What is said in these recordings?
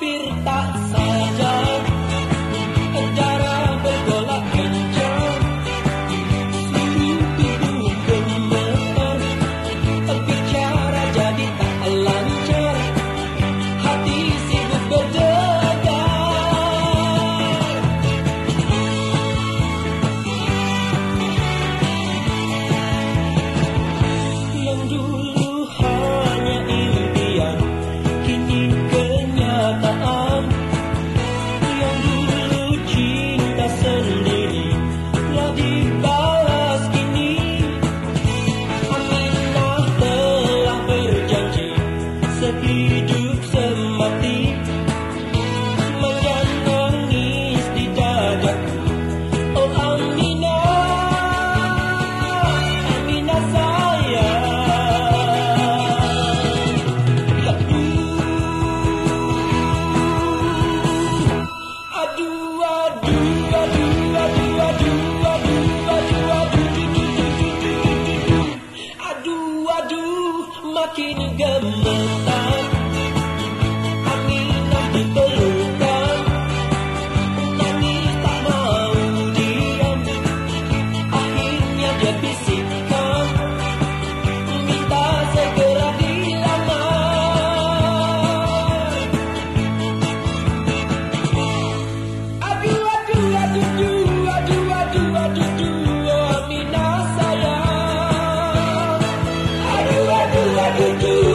hampir tak saja The aquí. makin gemetar do.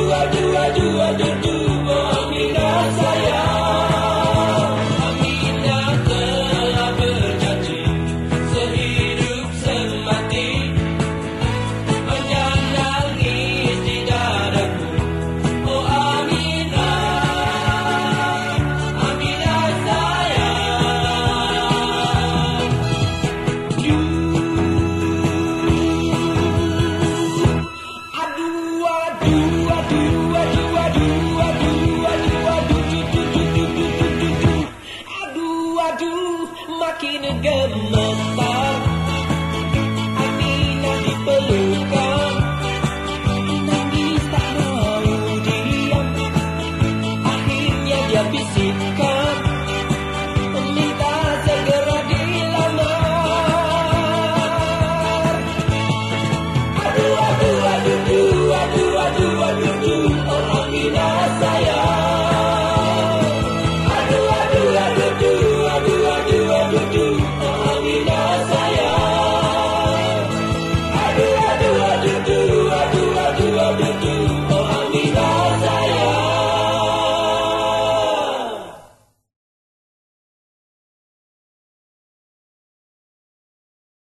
rocking and got a motherfucker.